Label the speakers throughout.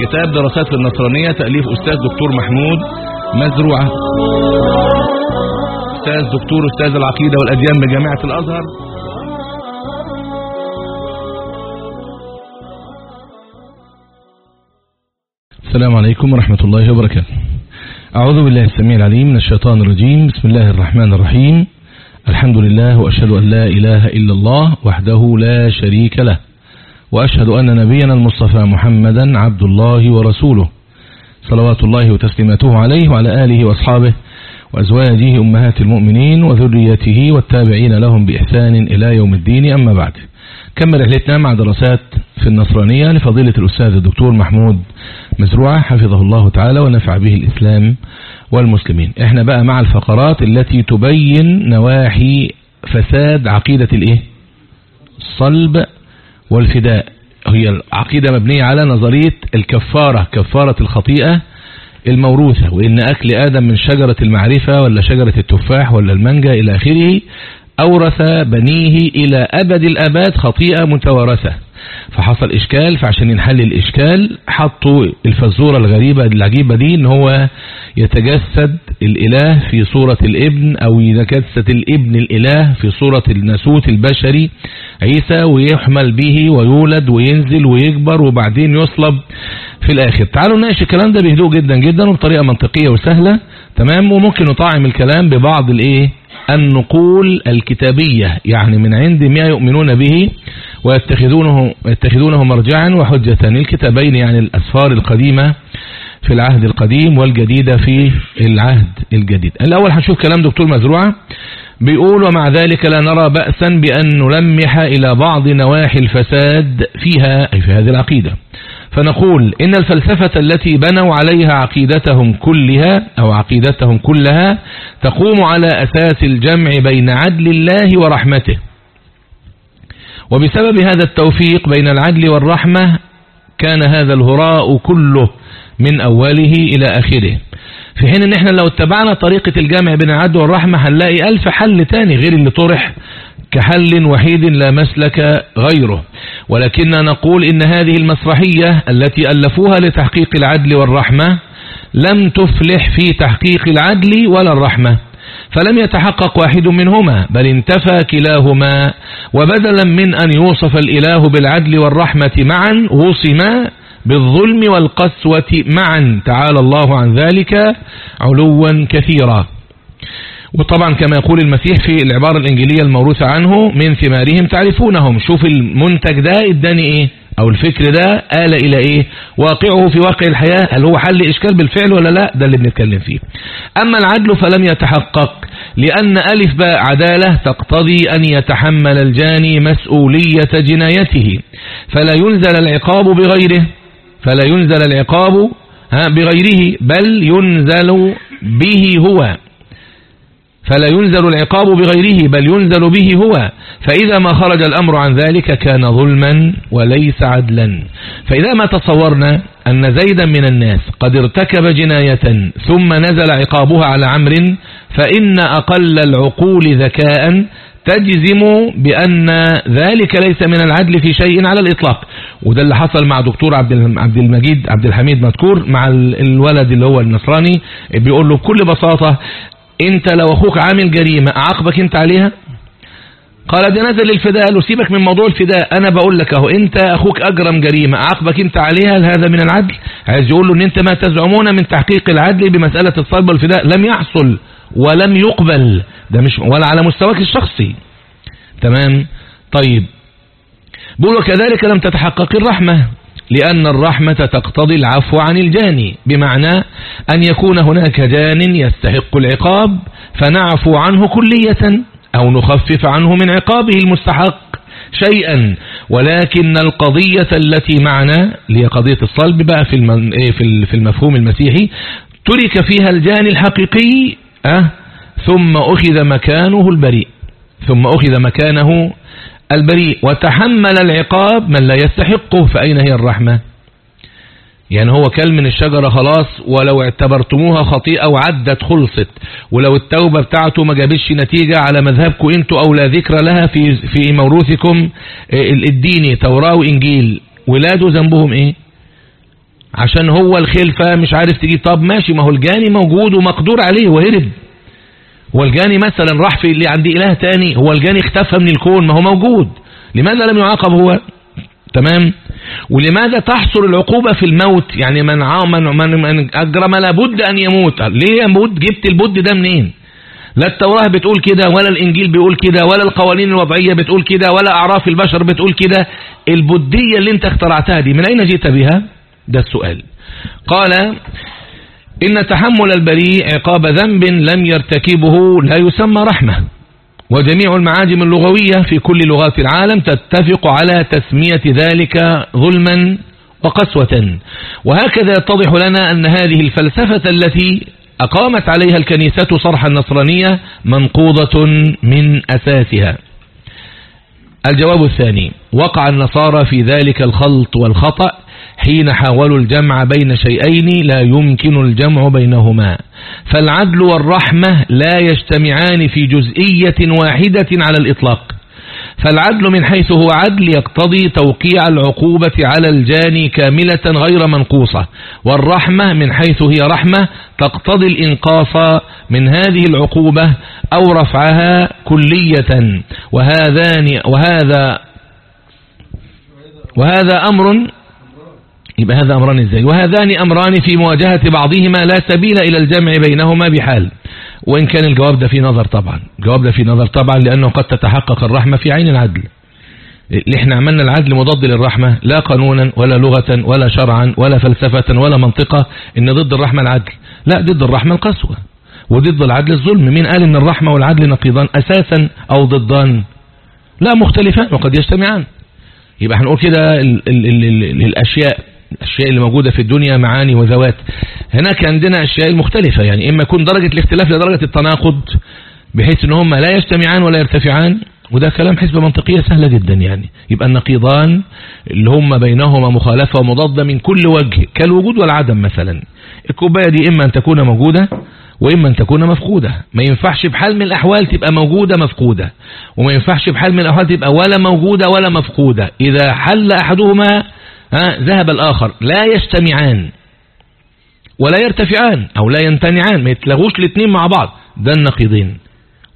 Speaker 1: كتاب دراسات النصرانية تأليف أستاذ دكتور محمود مزروعة. أستاذ دكتور أستاذ العقيدة والأديان بجامعة الأزهر. السلام عليكم ورحمة الله وبركاته. أعوذ بالله السميع العليم من الشيطان الرجيم. بسم الله الرحمن الرحيم. الحمد لله وأشهد أن لا إله إلا الله وحده لا شريك له. وأشهد أن نبينا المصطفى محمدا عبد الله ورسوله. صلوات الله وتسليماته عليه وعلى آله وأصحابه وأزواجه أمهات المؤمنين وذريته والتابعين لهم بإحسان إلى يوم الدين. أما بعد كمل رحلتنا مع دراسات في النصرانية لفضيلة الأستاذ الدكتور محمود مزروعة حفظه الله تعالى ونفع به الإسلام والمسلمين. إحنا بقى مع الفقرات التي تبين نواحي فساد عقيدة الإيه؟ الصلب والفداء. هي العقيدة مبنية على نظرية الكفارة كفارة الخطيئة الموروثة وإن أكل آدم من شجرة المعرفة ولا شجرة التفاح ولا المانجا إلى آخره أورث بنيه إلى أبد الأباد خطيئة متوارثة. فحصل إشكال فعشان ينحل الإشكال حطوا الفزورة الغريبة العجيبة دي إن هو يتجسد الإله في صورة الابن أو يتجسد الابن الإله في صورة الناسوت البشري عيسى ويحمل به ويولد وينزل ويكبر وبعدين يصلب في الآخر. تعالوا نناقش الكلام ده بهدوء جدا جدا وبطريقة منطقية وسهلة تمام؟ وممكن نطعم الكلام ببعض الإيه؟ النقول الكتابية يعني من عند ما يؤمنون به ويتخذونه يتخذونه مرجعا وحجة الكتابين يعني الأسفار القديمة في العهد القديم والجديدة في العهد الجديد. الأول هنشوف كلام دكتور مزروعة بيقول ومع ذلك لا نرى بأسا بأن نلمح إلى بعض نواحي الفساد فيها أي في هذه العقيدة. فنقول إن الفلسفة التي بنوا عليها عقيدتهم كلها أو عقيدتهم كلها تقوم على أساس الجمع بين عدل الله ورحمته وبسبب هذا التوفيق بين العدل والرحمة كان هذا الهراء كله من أوله إلى آخره. في حين إن إحنا لو اتبعنا طريقة الجمع بين العدل والرحمة هنلاقي ألف حل تاني غير اللي طرح كحل وحيد لا مسلك غيره. ولكننا نقول إن هذه المسرحية التي ألفوها لتحقيق العدل والرحمة لم تفلح في تحقيق العدل ولا الرحمة. فلم يتحقق واحد منهما بل انتفى كلاهما وبدلا من أن يوصف الإله بالعدل والرحمة معا وصما بالظلم والقسوة معا. تعالى الله عن ذلك علوا كثيرا. وطبعا كما يقول المسيح في العبارة الإنجيلية الموروثة عنه من ثمارهم تعرفونهم. شوف المنتج ده اداني إيه؟ أو الفكر ده آل إلى إيه؟ واقعه في واقع الحياة. هل هو حل إشكال بالفعل ولا لا؟ ده اللي بنتكلم فيه. أما العدل فلم يتحقق لأن ألف باء عدالة تقتضي أن يتحمل الجاني مسؤولية جنايته. فلا ينزل العقاب بغيره. فلا ينزل العقاب بغيره بل ينزل به هو. فلا ينزل العقاب بغيره بل ينزل به هو. فإذا ما خرج الأمر عن ذلك كان ظلما وليس عدلا. فإذا ما تصورنا أن زيدا من الناس قد ارتكب جناية ثم نزل عقابها على عمر فإن أقل العقول ذكاء تجزم بأن ذلك ليس من العدل في شيء على الإطلاق. وده اللي حصل مع دكتور عبد المجيد عبد الحميد مذكور مع الولد اللي هو النصراني بيقول له بكل بساطة انت لو أخوك عامل جريمة اعاقبك انت عليها؟ قال ده نزل الفداء قال سيبك من موضوع الفداء أنا بقول لك أهو انت أخوك أجرم جريمة اعاقبك انت عليها هذا من العدل؟ عايز يقول له إن أنت ما تزعمون من تحقيق العدل بمسألة الصلب والفداء لم يحصل ولم يقبل ده مش ولا على مستواك الشخصي. تمام؟ طيب. بقول وكذلك لم تتحقق الرحمة. لأن الرحمة تقتضي العفو عن الجاني بمعنى أن يكون هناك جان يستحق العقاب فنعفو عنه كلية أو نخفف عنه من عقابه المستحق شيئا. ولكن القضية التي معنا اللي هي قضية الصلب بقى في في المفهوم المسيحي ترك فيها الجاني الحقيقي أه؟ ثم أخذ مكانه البريء ثم أخذ مكانه البريء. وتحمل العقاب من لا يستحقه فأين هي الرحمة؟ يعني هو كل من الشجرة خلاص ولو اعتبرتموها خطيئة وعدت خلصت ولو التوبة بتاعته ما جابش نتيجة على مذهبكم أنتوا أو لا ذكر لها في في موروثكم الديني توراة وإنجيل. ولاده ذنبهم إيه؟ عشان هو الخلفة مش عارف تجيب طب ماشي ما هو الجاني موجود ومقدور عليه وهرب. هو الجاني مثلا راح في اللي عندي إله تاني هو الجاني اختفى من الكون ما هو موجود. لماذا لم يعاقب هو؟ تمام؟ ولماذا تحصل العقوبة في الموت؟ يعني من من من, من أجرم لابد أن يموت. ليه يموت؟ جبت البد ده منين؟ لا التوراة بتقول كده ولا الإنجيل بيقول كده ولا القوانين الوضعية بتقول كده ولا أعراف البشر بتقول كده. البدية اللي انت اخترعتها دي من أين جئت بها؟ ده السؤال. قال إن تحمل البريء عقاب ذنب لم يرتكبه لا يسمى رحمة. وجميع المعاجم اللغوية في كل لغات العالم تتفق على تسمية ذلك ظلما وقسوة. وهكذا يتضح لنا أن هذه الفلسفة التي أقامت عليها الكنيسة صرح النصرانية منقوضة من أساسها. الجواب الثاني وقع النصارى في ذلك الخلط والخطأ حين حاولوا الجمع بين شيئين لا يمكن الجمع بينهما. فالعدل والرحمة لا يجتمعان في جزئية واحدة على الإطلاق. فالعدل من حيث هو عدل يقتضي توقيع العقوبة على الجاني كاملة غير منقوصة. والرحمة من حيث هي رحمة تقتضي الإنقاص من هذه العقوبة أو رفعها كلية. وهذان وهذا وهذا أمر يبقى هذا أمران إزاي؟ وهذان أمران في مواجهة بعضهما لا سبيل إلى الجمع بينهما بحال. وإن كان الجواب ده فيه نظر طبعا. الجواب ده فيه نظر طبعا لأنه قد تتحقق الرحمة في عين العدل. اللي إحنا عملنا العدل مضاد للرحمة لا قانونا ولا لغة ولا شرعا ولا فلسفة ولا منطقة إن ضد الرحمة العدل. لا ضد الرحمة القسوة. وضد العدل الظلم. مين قال إن الرحمة والعدل نقيضان أساسا أو ضدان. لا مختلفان وقد يجتمعان. يبقى هنقول كده الأشياء الأشياء اللي موجودة في الدنيا معاني وذوات. هناك عندنا أشياء مختلفة يعني إما يكون درجة الاختلاف لدرجة التناقض بحيث إن هم لا يجتمعان ولا يرتفعان وده كلام حسبة منطقية سهلة جدا يعني. يبقى النقيضان اللي هم بينهما مخالفة ومضادة من كل وجه كالوجود والعدم مثلا. الكوباية دي إما أن تكون موجودة وإما أن تكون مفقودة. ما ينفعش بحال من الأحوال تبقى موجودة مفقودة وما ينفعش بحال من الأحوال تبقى ولا موجودة ولا مفقودة. إذا حل أحدهما ها ذهب الآخر. لا يجتمعان ولا يرتفعان أو لا يمتنعان ما يتلغوش الاثنين مع بعض. ده النقيضين.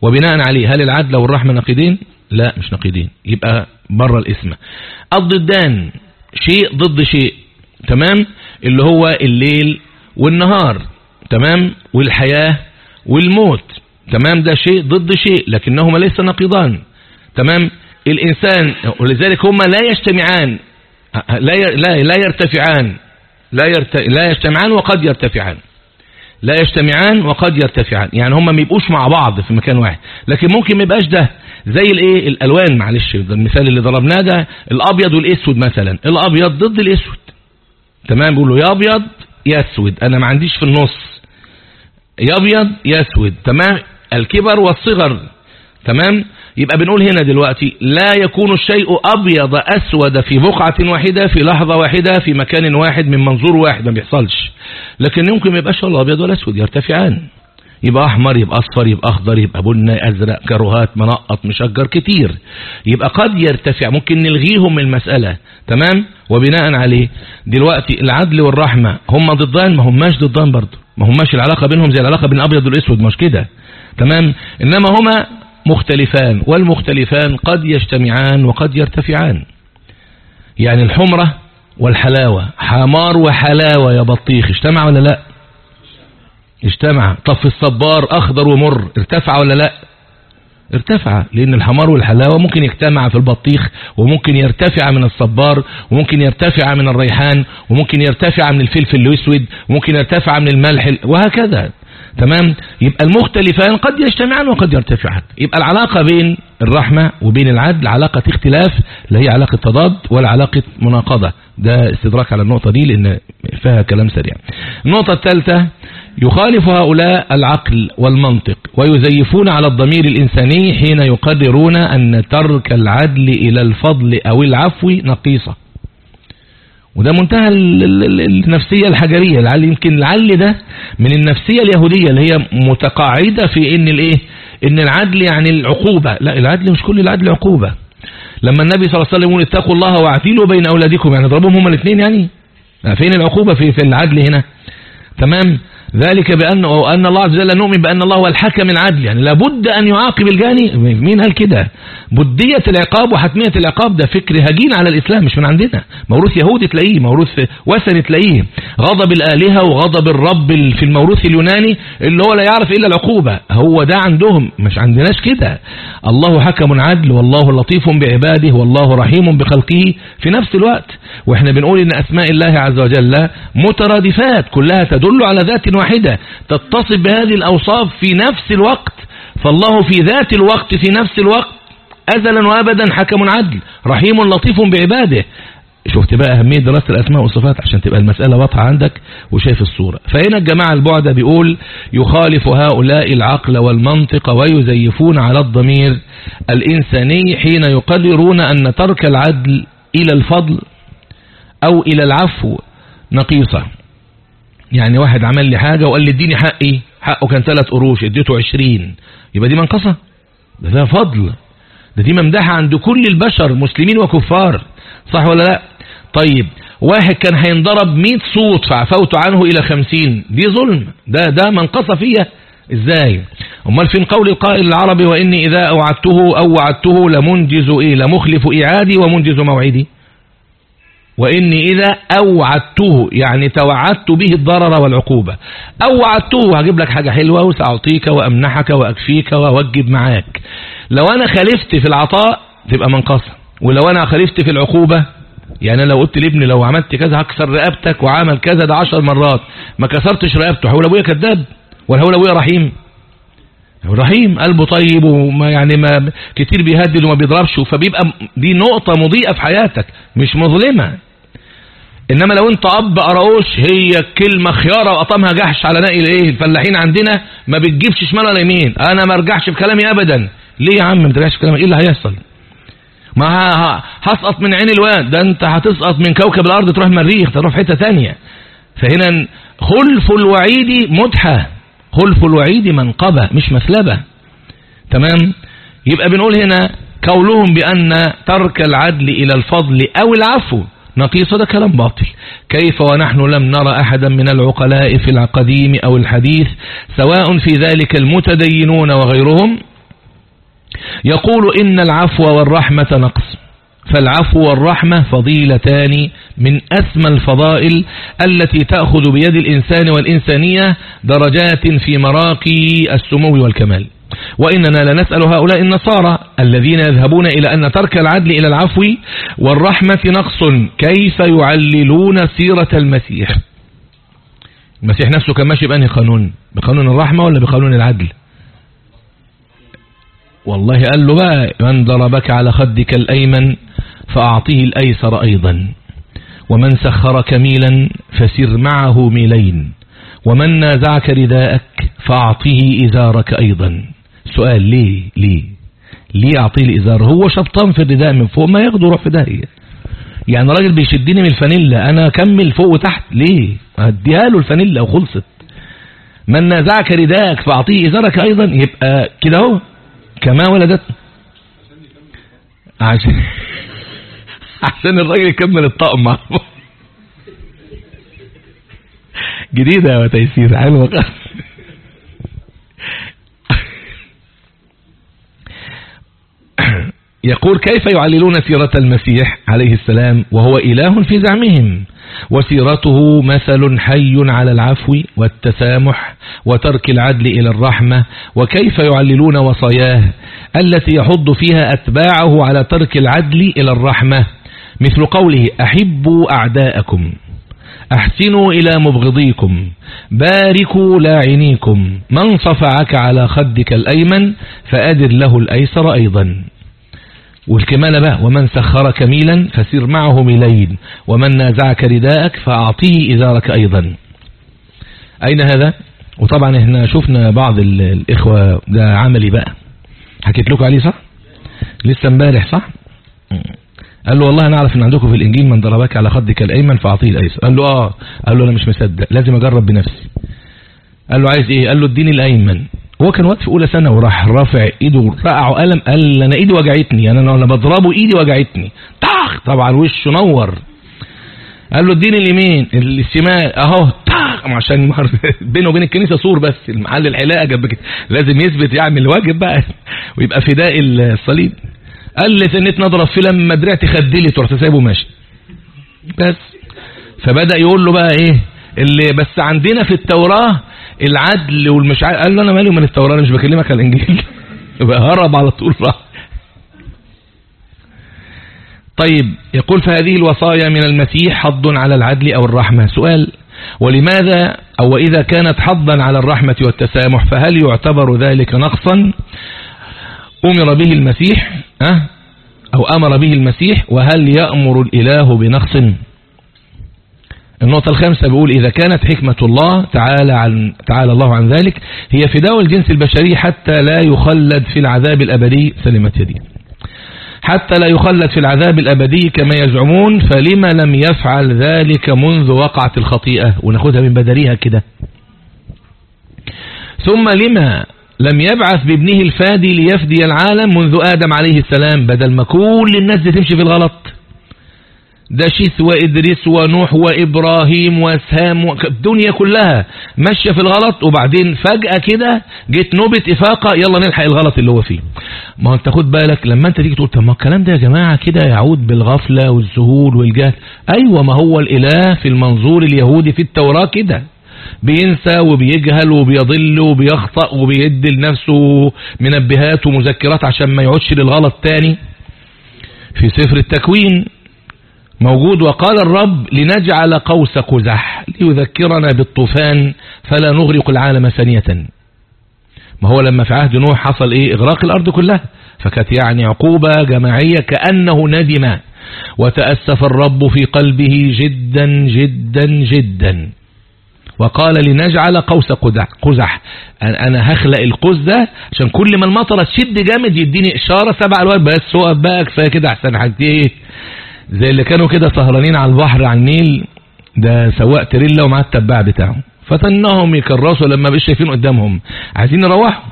Speaker 1: وبناء عليه هل العدل والرحمة نقيضين؟ لا مش نقيضين. يبقى بره الاسم. الضدان شيء ضد شيء تمام؟ اللي هو الليل والنهار تمام؟ والحياة والموت تمام؟ ده شيء ضد شيء لكنهما ليس نقيضان تمام؟ الإنسان ولذلك هما لا يجتمعان لا لا لا يرتفعان. لا يرت... لا يجتمعان وقد يرتفعان. لا يجتمعان وقد يرتفعان. يعني هم ما يبقوش مع بعض في مكان واحد. لكن ممكن ما يبقاش ده. زي الايه؟ الألوان معلش. المثال اللي ضربناه ده الأبيض والأسود مثلا. الأبيض ضد الأسود. تمام؟ بيقولوا يا أبيض يا أسود. أنا ما عنديش في النص. يا أبيض يا أسود. تمام؟ الكبر والصغر. تمام؟ يبقى بنقول هنا دلوقتي لا يكون الشيء أبيض أسود في بقعة واحدة في لحظة واحدة في مكان واحد من منظور واحد ما بيحصلش. لكن يمكن ما يبقاش ولا أبيض ولا أسود يرتفعان. يبقى أحمر يبقى أصفر يبقى أخضر يبقى بني أزرق كروهات منقط مشجر كتير. يبقى قد يرتفع ممكن نلغيهم من المسألة. تمام؟ وبناء عليه. دلوقتي العدل والرحمة هم ضدان ما هماش ضدان برضه ما هماش العلاقة بينهم زي العلاقة بين الأبيض والأسود مش كده؟ تمام؟ إنما هما مختلفان والمختلفان قد يجتمعان وقد يرتفعان. يعني الحمرة والحلاوة حمار وحلاوة يا بطيخ اجتمع ولا لا؟ اجتمع. طب في الصبار أخضر ومر ارتفع ولا لا؟ ارتفع لأن الحمار والحلاوة ممكن يجتمع في البطيخ وممكن يرتفع من الصبار وممكن يرتفع من الريحان وممكن يرتفع من الفلفل الأسود وممكن يرتفع من الملح وهكذا. تمام؟ يبقى المختلفان قد يجتمعان وقد يرتفعان. يبقى العلاقة بين الرحمة وبين العدل علاقة اختلاف لا هي علاقة تضاد ولا علاقة مناقضة. ده استدراك على النقطة دي لأن فيها كلام سريع. النقطة الثالثة يخالف هؤلاء العقل والمنطق ويزيفون على الضمير الإنساني حين يقررون أن ترك العدل إلى الفضل أو العفو نقيصة. وده منتهى النفسية الحجرية. لعل يمكن لعل ده من النفسية اليهودية اللي هي متقاعدة في إن الإيه؟ إن العدل يعني العقوبة. لا العدل مش كل العدل عقوبة. لما النبي صلى الله عليه وسلم يقول اتقوا الله واعدلوا بين أولادكم يعني اضربهم هما الاثنين يعني؟ فين العقوبة في, في العدل هنا؟ تمام؟ ذلك بأن أن الله عز وجل نؤمن بأن الله هو الحكم العدل. يعني لابد أن يعاقب الجاني مين قال كده؟ بدية العقاب وحتمية العقاب. ده فكر هجين على الإسلام مش من عندنا. موروث يهودي تلاقيه موروث وثني تلاقيه. غضب الآلهة وغضب الرب في الموروث اليوناني اللي هو لا يعرف إلا العقوبة. هو ده عندهم. مش عندناش كده. الله حكم عدل والله لطيف بعباده والله رحيم بخلقه في نفس الوقت. وإحنا بنقول إن أسماء الله عز وجل مترادفات كلها تدل على ذات تتصف بهذه الأوصاف في نفس الوقت فالله في ذات الوقت في نفس الوقت أزلا وأبدا حكم عدل رحيم لطيف بعباده. شفت بقى أهمية دراسة الأسماء والصفات عشان تبقى المسألة واضحة عندك وشايف الصورة. فهنا الجماعة البعدة بيقول يخالف هؤلاء العقل والمنطق ويزيفون على الضمير الإنساني حين يقررون أن ترك العدل إلى الفضل أو إلى العفو. نقيصة. يعني واحد عمل لي حاجة وقال لي اديني حقي حقه كان ثلاث قروش اديته عشرين. يبقى دي منقصة؟ ده ده فضل. ده دي ممدحة عند كل البشر مسلمين وكفار. صح ولا لا؟ طيب واحد كان هينضرب 100 صوت فعفوت عنه إلى 50 دي ظلم. ده ده منقصة فيها. إزاي؟ أمال فين قول القائل العربي وإني إذا أوعدته أو وعدته لمنجز إيه؟ لمخلف إيعادي ومنجز موعدي. وإني إذا أوعدته يعني توعدت به الضرر والعقوبة. أوعدته هجيب لك حاجة حلوة وسأعطيك وأمنحك وأكفيك وأوجب معاك. لو أنا خالفت في العطاء تبقى منقصة. ولو أنا خالفت في العقوبة يعني لو قلت لابني لو عملت كذا هكسر رقبتك وعمل كذا ده عشر مرات. ما كسرتش رقبته هقول ابويا كذاب ولا هقول ابويا رحيم؟ رحيم قلبه طيب وما يعني ما كتير بيهدد وما بيضربش فبيبقى دي نقطة مضيئة في حياتك مش مظلمة. إنما لو أنت أب قراوش هي كلمة خيارة وقطمها جحش على نقل إيه؟ الفلاحين عندنا ما بتجيبش شمال ولا يمين. أنا ما أرجعش في كلامي ابدا. ليه يا عم ما ترجعش في كلامي إيه اللي هيحصل؟ ما هسقط من عين الواد. ده أنت هتسقط من كوكب الأرض تروح المريخ تروح حتة ثانية فهنا خلف الوعيد مدحه خلف الوعيد منقبه مش مسلبة. تمام؟ يبقى بنقول هنا قولهم بأن ترك العدل إلى الفضل أو العفو. نقيص ده كلام باطل. كيف ونحن لم نرى أحدا من العقلاء في القديم أو الحديث سواء في ذلك المتدينون وغيرهم؟ يقول إن العفو والرحمة نقص. فالعفو والرحمة فضيلتان من أسمى الفضائل التي تأخذ بيد الإنسان والإنسانية درجات في مراقي السمو والكمال. وإننا لنسأل هؤلاء النصارى الذين يذهبون إلى أن ترك العدل إلى العفو والرحمة نقص كيف يعللون سيرة المسيح؟ المسيح نفسه كان ماشي بأنهي قانون؟ بقانون الرحمة ولا بقانون العدل؟ والله قال له بقى من ضربك على خدك الأيمن فأعطيه الأيسر أيضا. ومن سخرك ميلا فسر معه ميلين. ومن نازعك رداءك فأعطيه إزارك أيضا. سؤال ليه؟ ليه؟ ليه أعطيه الإزار؟ هو شبطان في الرداء من فوق ما ياخده روح في داهية. يعني راجل بيشدني من الفانيلا أنا أكمل فوق وتحت ليه؟ أديها له الفانيلا وخلصت. من نازعك رداءك فأعطيه إزارك أيضا يبقى كده أهو. كما ولدت. عشان عشان الراجل يكمل الطقم جديدة يا تيسير حلوة. يقول كيف يعللون سيرة المسيح عليه السلام وهو إله في زعمهم؟ وسيرته مثل حي على العفو والتسامح وترك العدل إلى الرحمة. وكيف يعللون وصاياه التي يحض فيها أتباعه على ترك العدل إلى الرحمة؟ مثل قوله أحبوا أعداءكم أحسنوا إلى مبغضيكم باركوا لاعنيكم من صفعك على خدك الأيمن فأدر له الأيسر أيضا. والكمال بقى ومن سخرك ميلا فسر معه ميلين. ومن نازعك رداءك فأعطيه إزارك أيضا. أين هذا؟ وطبعا إحنا شفنا بعض الإخوة ده عملي بقى. حكيت لكم عليه صح؟ لسه امبارح صح؟ قال له والله أنا أعرف إن عندكم في الإنجيل من ضربك على خدك الأيمن فأعطيه الأيسر. قال له آه. قال له أنا مش مصدق. لازم أجرب بنفسي. قال له عايز إيه؟ قال له اديني الأيمن. هو كان وقت في أولى سنة وراح رافع إيده رقعه قلم قال أنا إيدي وجعتني أنا أنا بضربه إيدي وجعتني. طخ طبعا وشه نور. قال له اديني اليمين الشمال أهو. عشان بينه وبين الكنيسة سور بس المحل الحلاقة جنب كده. لازم يثبت يعمل الواجب بقى ويبقى فداء الصليب. قال لي سنت نضرب فيه لما درعت خدلي رحت سايبه ماشي بس. فبدأ يقول له بقى إيه اللي بس عندنا في التوراة العدل والمش قال له أنا مالي من التوراة مش بكلمك على الإنجيل. يبقى هرب على طول راح. طيب يقول فهذه الوصايا من المسيح حض على العدل أو الرحمة. سؤال ولماذا أو وإذا كانت حضا على الرحمة والتسامح فهل يعتبر ذلك نقصا؟ أمر به المسيح أو أمر به المسيح وهل يأمر الإله بنقص؟ النقطة الخامسة بيقول إذا كانت حكمة الله تعالى, عن تعالى الله عن ذلك هي فداء الجنس البشري حتى لا يخلد في العذاب الأبدي سلمت يديه حتى لا يخلد في العذاب الأبدي كما يزعمون فلما لم يفعل ذلك منذ وقعت الخطيئة؟ وناخدها من بدريها كده. ثم لما لم يبعث بابنه الفادي ليفدي العالم منذ آدم عليه السلام بدل ما كل الناس تمشي في الغلط. ده شيث وإدريس ونوح وإبراهيم وإسهام الدنيا كلها ماشية في الغلط. وبعدين فجأة كده جيت نوبة إفاقة يلا نلحق الغلط اللي هو فيه. ما انت خد بالك لما انت تيجي تقول طب ما الكلام ده يا جماعة كده يعود بالغفلة والذهول والجهل. أيوة ما هو الإله في المنظور اليهودي في التوراة كده. بينسى وبيجهل وبيضل وبيخطأ وبيدي لنفسه منبهات ومذكرات عشان ما يعودش للغلط تاني. في سفر التكوين موجود. وقال الرب لنجعل قوس قزح ليذكرنا بالطوفان فلا نغرق العالم ثانية. ما هو لما في عهد نوح حصل إيه؟ إغراق الأرض كلها. فكانت يعني عقوبة جماعية كأنه ندم. وتأسف الرب في قلبه جدا جدا جدا. وقال لنجعل قوس قزح أنا هخلق القوس ده عشان كل ما المطرة تشد جامد يديني إشارة سبع الوقت بس هو بقى كفاية كده أحسن حاجتين. زي اللي كانوا كده سهرانين على البحر على النيل ده سواق تريلا ومعاه التباع بتاعه. فتنهم يكرسوا لما بقى شايفين قدامهم. عايزين يروحوا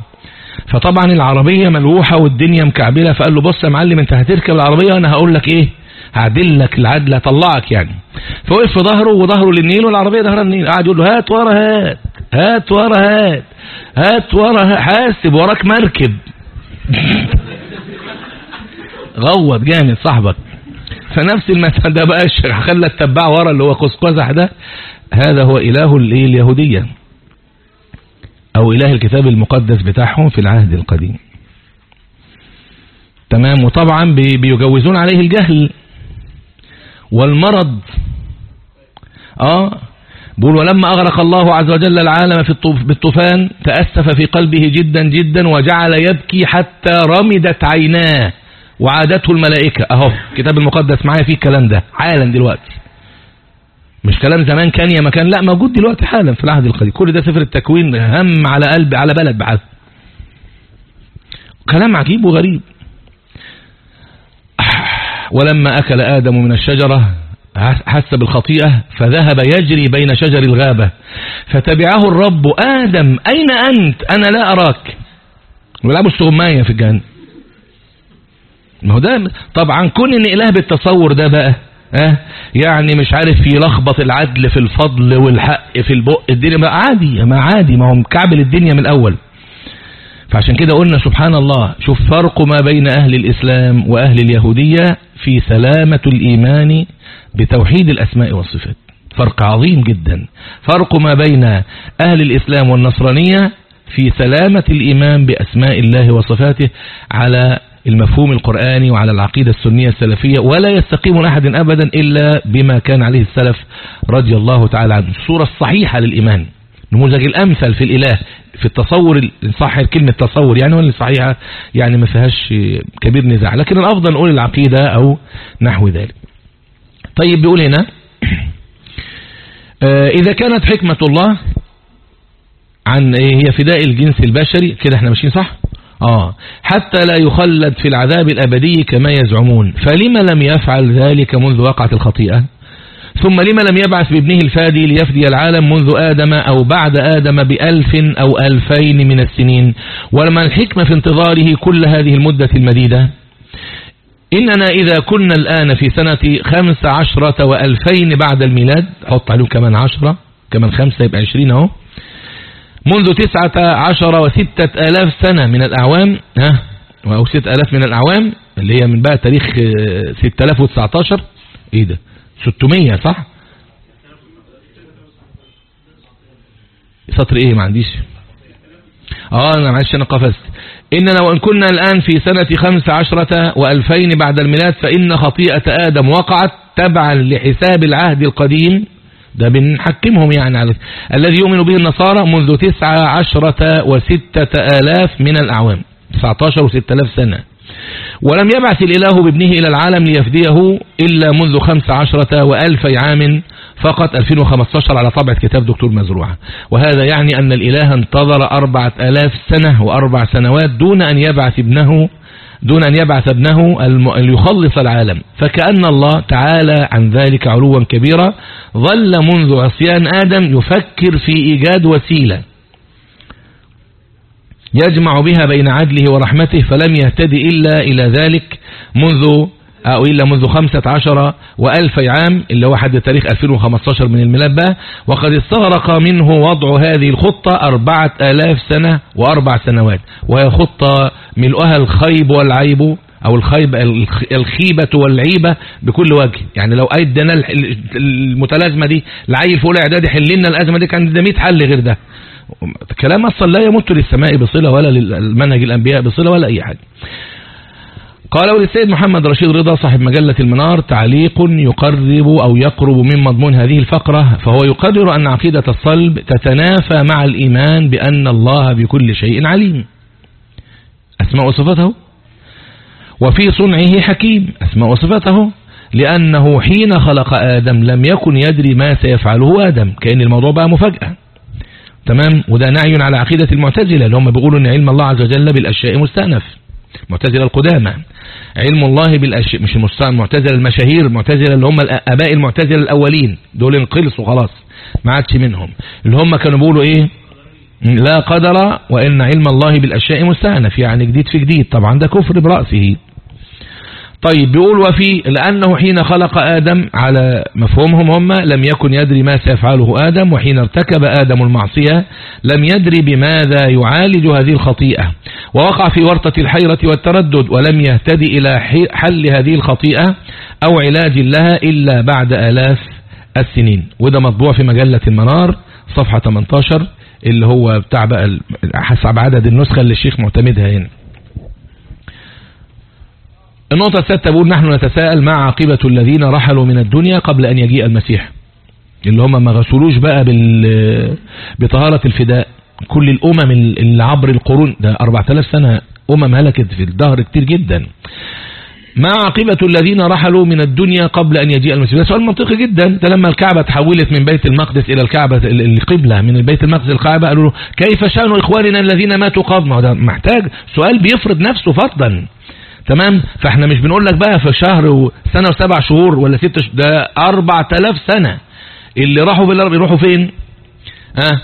Speaker 1: فطبعا العربية ملوحة والدنيا مكعبلة فقال له بص يا معلم انت هتركب العربية وأنا هقول لك إيه؟ هعدل لك العدل هطلعك يعني. فوقف في ظهره وظهره للنيل والعربية ظهرها للنيل. قعد يقول له هات ورا هات هات ورا هات هات ورا حاسب وراك مركب. غوط جامد صاحبك. فنفس المثل ده بقى الشيخ خلى التبع ورا اللي هو قوس قزح ده. هذا هو إله اليهودية أو إله الكتاب المقدس بتاعهم في العهد القديم. تمام؟ وطبعا بيجوزون عليه الجهل. والمرض. آه. بيقول ولما أغرق الله عز وجل العالم في بالطوفان تأسف في قلبه جدا جدا وجعل يبكي حتى رمدت عيناه. وعادته الملائكة. أهو الكتاب المقدس معايا فيه الكلام ده حالا دلوقتي. مش كلام زمان كان يا مكان لا موجود دلوقتي حالا في العهد القديم. كل ده سفر التكوين هم على قلب على بلد بعد. كلام عجيب وغريب. ولما أكل آدم من الشجرة حس بالخطيئة فذهب يجري بين شجر الغابة. فتبعه الرب آدم أين أنت؟ أنا لا أراك. ولعبوا السغماية في الجنة. ما هو ده طبعا كون إن إله بالتصور ده بقى آه يعني مش عارف يلخبط العدل في الفضل والحق في البق الدنيا بقى عادي ما عادي ما هو مكعبل الدنيا من الأول. فعشان كده قلنا سبحان الله شوف فرق ما بين أهل الإسلام وأهل اليهودية في سلامة الإيمان بتوحيد الأسماء والصفات. فرق عظيم جدا. فرق ما بين أهل الإسلام والنصرانية في سلامة الإيمان بأسماء الله وصفاته على المفهوم القرآني وعلى العقيدة السنية السلفية ولا يستقيم أحد أبدا إلا بما كان عليه السلف رضي الله تعالى عنه. الصورة الصحيحة للإيمان نموذج الأمثل في الإله في التصور صح كلمة تصور يعني ولا صحيحة يعني ما فيهاش كبير نزاع. لكن الأفضل نقول العقيدة أو نحو ذلك. طيب بيقول هنا آه، إذا كانت حكمة الله عن إيه هي فداء الجنس البشري كده إحنا ماشيين صح؟ آه. حتى لا يخلد في العذاب الأبدي كما يزعمون. فلما لم يفعل ذلك منذ وقعت الخطيئة؟ ثم لما لم يبعث بابنه الفادي ليفدي العالم منذ آدم أو بعد آدم بألف أو ألفين من السنين؟ ولما الحكمة في انتظاره كل هذه المدة المديدة؟ إننا إذا كنا الآن في سنة خمس عشرة وألفين بعد الميلاد حط عليهم كمان عشرة كمان خمسة يبقى عشرين أهو. منذ تسعة عشر وستة آلاف سنة من الأعوام ها؟ أو ستة آلاف من الأعوام اللي هي من بقى تاريخ ستة آلاف وتسعتاشر. إيه ده؟ ستمية صح؟ سطر إيه؟ ما عنديش. آه أنا معلش أنا قفزت. إننا وإن كنا الآن في سنة خمس عشرة وألفين بعد الميلاد فإن خطيئة آدم وقعت تبعا لحساب العهد القديم. ده بنحكمهم يعني على الذي يؤمن به النصارى منذ تسعة عشرة وستة آلاف من الأعوام. 19 وستة آلاف سنة. ولم يبعث الإله بابنه إلى العالم ليفديه إلا منذ خمس عشرة وألف عام فقط 2015 على طبعة كتاب دكتور مزروعة. وهذا يعني أن الإله انتظر أربعة ألاف سنة وأربع سنوات دون أن يبعث ابنه دون أن يبعث ابنه ليخلص العالم. فكأن الله تعالى عن ذلك علوا كبيرا ظل منذ عصيان آدم يفكر في إيجاد وسيلة يجمع بها بين عدله ورحمته فلم يهتدي إلا إلى ذلك منذ أو إلا منذ خمسة عشر وألف عام اللي هو حد تاريخ 2015 من الميلاد بقى وقد استغرق منه وضع هذه الخطة أربعة آلاف سنة وأربع سنوات. وهي خطة ملؤها الخيب والعيب أو الخيب الخيبة والعيبة بكل وجه. يعني لو أيدنا المتلازمة دي العيل فوق الإعداد يحل لنا الأزمة دي كان ده 100 حل غير ده. كلام أصلا لا يمت للسماء بصلة ولا للمنهج الأنبياء بصلة ولا أي حاجة. قال وللسيد محمد رشيد رضا صاحب مجلة المنار تعليق يقرب أو يقرب من مضمون هذه الفقرة فهو يقرر أن عقيدة الصلب تتنافى مع الإيمان بأن الله بكل شيء عليم. أسماء وصفته وفي صنعه حكيم. أسماء وصفته لأنه حين خلق آدم لم يكن يدري ما سيفعله آدم كأن الموضوع بقى مفاجأة. تمام؟ وده نعي على عقيدة المعتزلة اللي هم بيقولوا أن علم الله عز وجل بالأشياء مستأنف. معتزلة القدامى. علم الله بالأشياء مش المعتزلة المشاهير المعتزلة اللي هم الآباء المعتزلة الأولين. دول انقلصوا خلاص ما عادش منهم. اللي هم كانوا بيقولوا إيه؟ لا قدر وإن علم الله بالأشياء مستأنف يعني جديد في جديد. طبعا ده كفر برأسه. طيب بيقول وفي لأنه حين خلق آدم على مفهومهم هم لم يكن يدري ما سيفعله آدم وحين ارتكب آدم المعصية لم يدري بماذا يعالج هذه الخطيئة. ووقع في ورطة الحيرة والتردد ولم يهتدي إلى حل هذه الخطيئة أو علاج لها إلا بعد آلاف السنين. وده مطبوع في مجلة المنار صفحة 18 اللي هو بتاع بقى حسب عدد النسخة اللي الشيخ معتمدها هنا. النقطة السادسة بقول نحن نتساءل ما عاقبة الذين رحلوا من الدنيا قبل أن يجيء المسيح. اللي هم ما غسلوش بقى بال... بطهارة الفداء. كل الأمم اللي عبر القرون ده 4000 سنة أمم هلكت في الدهر كتير جدا. ما عاقبة الذين رحلوا من الدنيا قبل أن يجيء المسيح. ده سؤال منطقي جدا. ده لما الكعبة تحولت من بيت المقدس إلى الكعبة القبلة من البيت المقدس الكعبة قالوا له كيف شأن إخواننا الذين ماتوا قبل؟ ما ده محتاج سؤال بيفرض نفسه فرضا. تمام؟ فاحنا مش بنقول لك بقى في شهر وسنة وسبع شهور ولا ست شهور ده أربع تلاف سنة. اللي راحوا بالأرض يروحوا فين؟ آه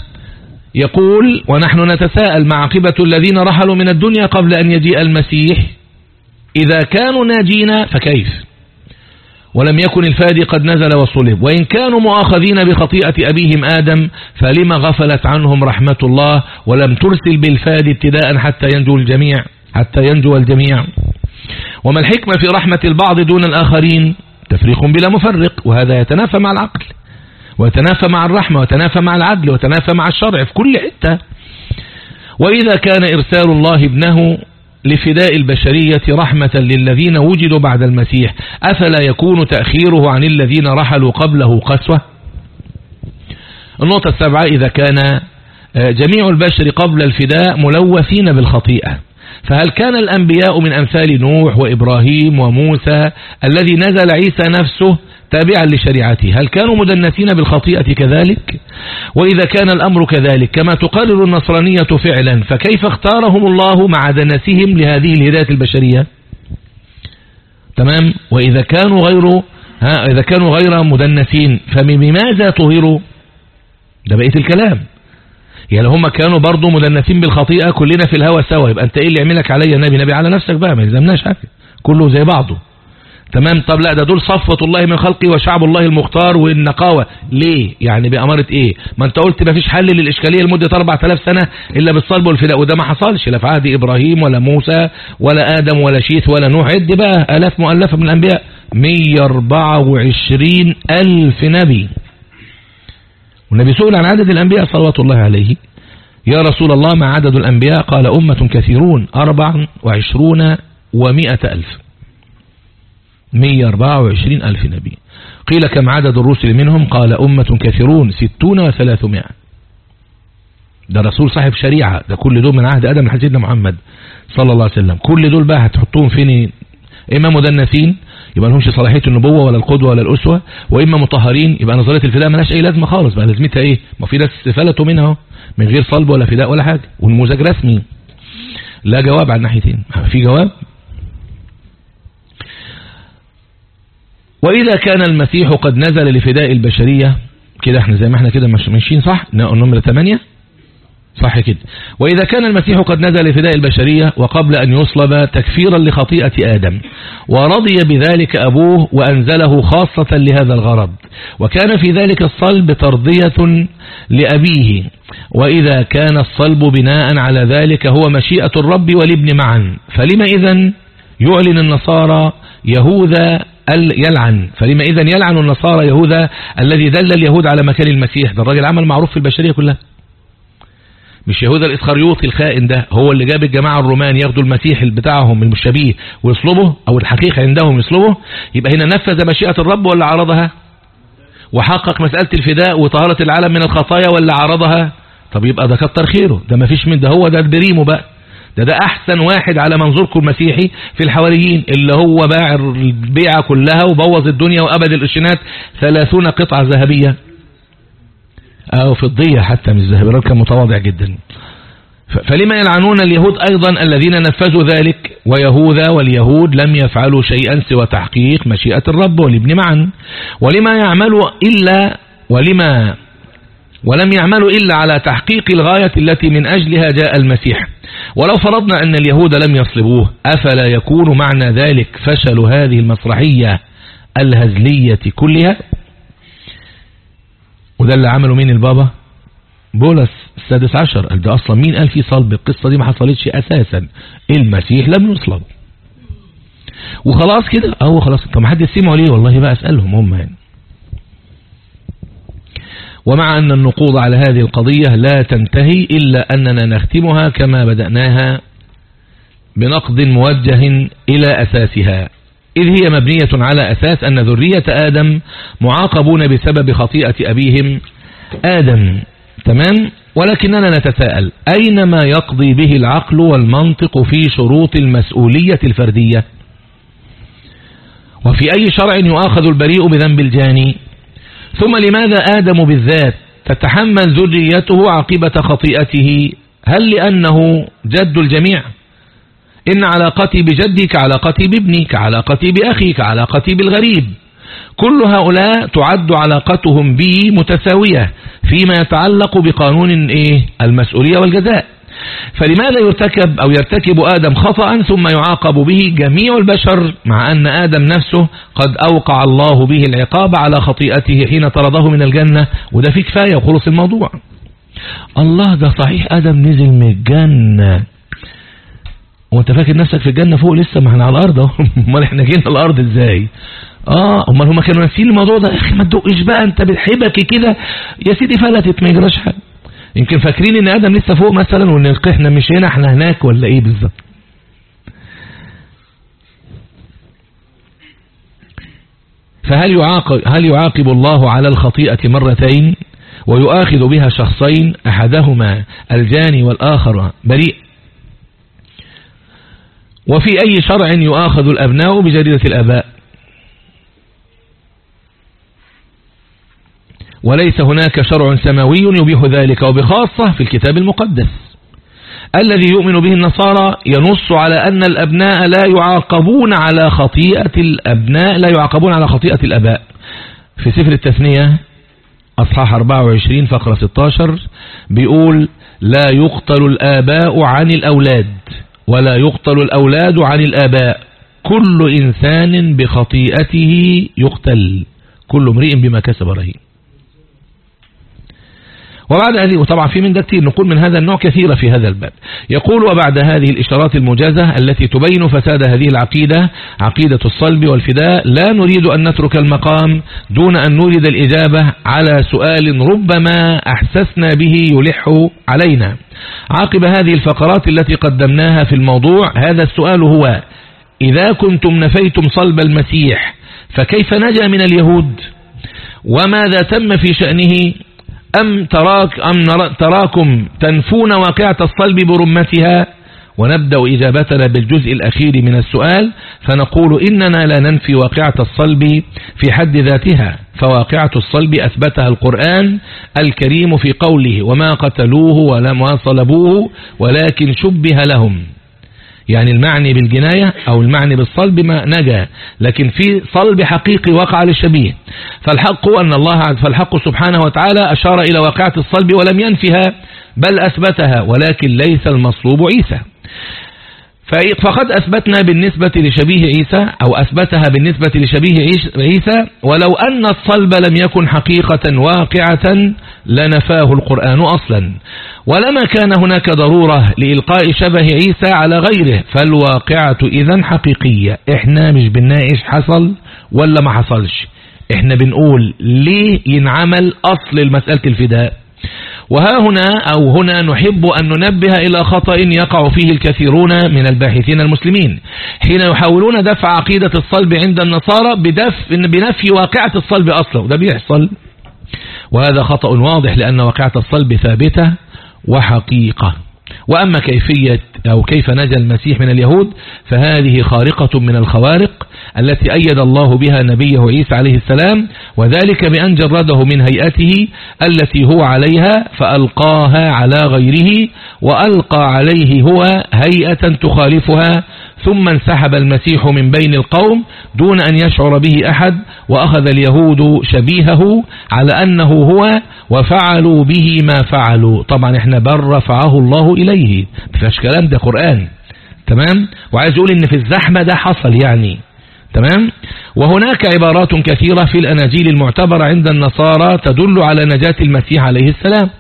Speaker 1: يقول ونحن نتساءل مع عقبة الذين رحلوا من الدنيا قبل أن يجيء المسيح إذا كانوا ناجين فكيف؟ ولم يكن الفادي قد نزل وصلب. وإن كانوا مؤاخذين بخطيئة أبيهم آدم فلما غفلت عنهم رحمة الله ولم ترسل بالفادي ابتداء حتى ينجو الجميع حتى ينجو الجميع. وما الحكمة في رحمة البعض دون الآخرين؟ تفريق بلا مفرق وهذا يتنافى مع العقل ويتنافى مع الرحمة ويتنافى مع العدل ويتنافى مع الشرع في كل حتة. وإذا كان إرسال الله ابنه لفداء البشرية رحمة للذين وجدوا بعد المسيح أفلا يكون تأخيره عن الذين رحلوا قبله قسوة؟ النقطة السابعة إذا كان جميع البشر قبل الفداء ملوثين بالخطيئة. فهل كان الأنبياء من أمثال نوح وإبراهيم وموسى الذي نزل عيسى نفسه تابعا لشريعته؟ هل كانوا مدنسين بالخطيئة كذلك؟ وإذا كان الأمر كذلك كما تقرر النصرانية فعلا فكيف اختارهم الله مع دنسهم لهذه الهداية البشرية؟ تمام؟ وإذا كانوا غير ها إذا كانوا غير مدنسين فبماذا طهروا؟ ده بقية الكلام. يعني هم كانوا برضو مدنسين بالخطيئة كلنا في الهوى سوا. يبقى أنت إيه اللي يعملك عليا نبي؟ نبي على نفسك بقى ما يلزمناش حاجة. كله زي بعضه. تمام؟ طب لا ده دول صفوة الله من خلقه وشعب الله المختار والنقاوة ليه؟ يعني بأمارة إيه؟ ما أنت قلت ما فيش حل للإشكالية لمدة 4000 سنة إلا بالصلب والفداء وده ما حصلش. لا في عهد إبراهيم ولا موسى ولا آدم ولا شيث ولا نوح. عد بقى آلاف مؤلفة من الأنبياء. 124 ألف نبي. والنبي سئل عن عدد الأنبياء صلوات الله عليه. يا رسول الله ما عدد الأنبياء؟ قال أمة كثيرون أربع وعشرون ومائة ألف. مية أربعة وعشرين ألف نبي. قيل كم عدد الرسل منهم؟ قال أمة كثيرون ستون وثلاثمائة. ده رسول صاحب شريعة ده كل دول من عهد أدم لحد محمد صلى الله عليه وسلم. كل دول بقى هتحطوهم فين؟ إما مدنسين يبقى لهمش صلاحية النبوة ولا القدوة ولا الأسوة وإما مطهرين يبقى نظرية الفداء ملاش أي لازمة خالص بقى لازمتها إيه؟ ما في ناس فلتوا منها من غير صلب ولا فداء ولا حاجة والنموذج رسمي. لا جواب على الناحيتين. في جواب؟ وإذا كان المسيح قد نزل لفداء البشرية كده إحنا زي ما إحنا كده ماشيين صح؟ نمرة 8 صح كده. وإذا كان المسيح قد نزل لفداء البشرية وقبل أن يصلب تكفيرا لخطيئة آدم ورضي بذلك أبوه وأنزله خاصة لهذا الغرض. وكان في ذلك الصلب ترضية لأبيه. وإذا كان الصلب بناء على ذلك هو مشيئة الرب والابن معا. فلما إذن يعلن النصارى يهوذا يلعن. فلما إذن يلعن النصارى يهوذا الذي دل اليهود على مكان المسيح. ده الراجل عمل معروف في البشرية كلها. مش يهوذا الإسخريوطي الخائن ده هو اللي جاب الجماعة الرومان ياخدوا المسيح بتاعهم المشابيه ويصلبه أو الحقيقة عندهم يصلبه؟ يبقى هنا نفذ مشيئة الرب ولا عرضها؟ وحقق مسألة الفداء وطهارة العالم من الخطايا ولا عرضها؟ طب يبقى ده كتر خيره ده ما فيش من ده هو ده البريمو بقى. ده ده أحسن واحد على منظوركم المسيحي في الحواريين اللي هو باع البيعة كلها وبوظ الدنيا وأبد الإشنات ثلاثون قطعة ذهبية. أو فضية حتى من الذهب كان متواضع جدا. فلما يلعنون اليهود أيضا الذين نفذوا ذلك ويهوذا واليهود لم يفعلوا شيئا سوى تحقيق مشيئة الرب والابن معا ولما يعملوا إلا ولما ولم يعملوا إلا على تحقيق الغاية التي من أجلها جاء المسيح. ولو فرضنا أن اليهود لم يصلبوه أفلا يكون معنى ذلك فشل هذه المسرحية الهزلية كلها؟ وده اللي عمله مين البابا؟ بولس السادس عشر قال ده أصلا مين قال في صلب؟ القصة دي ما حصلتش أساسا. المسيح لم يصلب. وخلاص كده؟ أهو خلاص. طب ما حد يسمعوا ليه؟ والله بقى أسألهم هم يعني. ومع أن النقوض على هذه القضية لا تنتهي إلا أننا نختمها كما بدأناها بنقد موجه إلى أساسها. إذ هي مبنية على أساس أن ذرية آدم معاقبون بسبب خطيئة أبيهم. آدم تمام؟ ولكننا نتساءل أين ما يقضي به العقل والمنطق في شروط المسؤولية الفردية؟ وفي أي شرع يؤاخذ البريء بذنب الجاني؟ ثم لماذا آدم بالذات تتحمل ذريته عقبة خطيئته؟ هل لأنه جد الجميع؟ إن علاقتي بجدي كعلاقتي بابني كعلاقتي بأخي كعلاقتي بالغريب. كل هؤلاء تعد علاقتهم بي متساوية فيما يتعلق بقانون إيه؟ المسؤولية والجزاء. فلماذا يرتكب أو يرتكب آدم خطأ ثم يعاقب به جميع البشر مع أن آدم نفسه قد أوقع الله به العقاب على خطيئته حين طرده من الجنة؟ وده في كفاية وخلص الموضوع. الله ده صحيح. آدم نزل من الجنة. وانت فاكر نفسك في الجنة فوق لسه؟ ما إحنا على الأرض اهو. امال إحنا جينا الأرض إزاي؟ آه امال هما كانوا ناسيين الموضوع ده. يا أخي ما تدقش بقى انت بتحبك كده. يا سيدي فلتت ما يجراش حاجة يمكن فاكرين إن آدم لسه فوق مثلا وإن إحنا مش هنا إحنا هناك ولا إيه بالظبط؟ فهل يعاقب, هل يعاقب الله على الخطيئة مرتين؟ ويؤاخذ بها شخصين أحدهما الجاني والآخر بريء. وفي أي شرع يؤاخذ الأبناء بجريدة الأباء؟ وليس هناك شرع سماوي يبيح ذلك وبخاصة في الكتاب المقدس. الذي يؤمن به النصارى ينص على أن الأبناء لا يعاقبون على خطيئة الأبناء لا يعاقبون على خطيئة الأباء. في سفر التثنية أصحاح 24 فقرة 16 بيقول لا يقتل الآباء عن الأولاد. ولا يقتل الأولاد عن الآباء. كل إنسان بخطيئته يقتل. كل امرئ بما كسب رهين. وبعد هذه وطبعا في من ده كتير نقول من هذا النوع كثيرة في هذا الباب. يقول وبعد هذه الإشارات المجازة التي تبين فساد هذه العقيدة عقيدة الصلب والفداء لا نريد أن نترك المقام دون أن نريد الإجابة على سؤال ربما أحسسنا به يلح علينا. عقب هذه الفقرات التي قدمناها في الموضوع هذا السؤال هو إذا كنتم نفيتم صلب المسيح فكيف نجا من اليهود؟ وماذا تم في شأنه؟ أم, تراك أم تراكم تنفون واقعة الصلب برمتها؟ ونبدأ إجابتنا بالجزء الأخير من السؤال فنقول إننا لا ننفي واقعة الصلب في حد ذاتها فواقعة الصلب أثبتها القرآن الكريم في قوله وما قتلوه ولم صلبوه ولكن شبه لهم. يعني المعني بالجناية أو المعني بالصلب ما نجا. لكن في صلب حقيقي وقع للشبيه. فالحق أن الله فالحق سبحانه وتعالى أشار إلى واقعة الصلب ولم ينفها بل أثبتها ولكن ليس المصلوب عيسى. فقد أثبتنا بالنسبة لشبيه عيسى أو أثبتها بالنسبة لشبيه عيسى ولو أن الصلب لم يكن حقيقة واقعة لنفاه القرآن أصلا. ولما كان هناك ضرورة لإلقاء شبه عيسى على غيره فالواقعة إذا حقيقية. إحنا مش بنناقش حصل ولا ما حصلش. إحنا بنقول ليه ينعمل أصل المسألة الفداء. وها هنا أو هنا نحب أن ننبه إلى خطأ يقع فيه الكثيرون من الباحثين المسلمين. حين يحاولون دفع عقيدة الصلب عند النصارى بدف بنفي واقعة الصلب أصلا وده بيحصل. وهذا خطأ واضح لأن واقعة الصلب ثابتة. وحقيقة. وأما كيفية أو كيف نجا المسيح من اليهود فهذه خارقة من الخوارق التي أيد الله بها نبيه عيسى عليه السلام وذلك بأن جرده من هيئته التي هو عليها فألقاها على غيره وألقى عليه هو هيئة تخالفها ثم انسحب المسيح من بين القوم دون أن يشعر به أحد وأخذ اليهود شبيهه على أنه هو وفعلوا به ما فعلوا. طبعا إحنا بل رفعه الله إليه. فاش كلام ده قرآن. تمام؟ وعايز يقول إن في الزحمة ده حصل يعني. تمام؟ وهناك عبارات كثيرة في الأناجيل المعتبرة عند النصارى تدل على نجاة المسيح عليه السلام.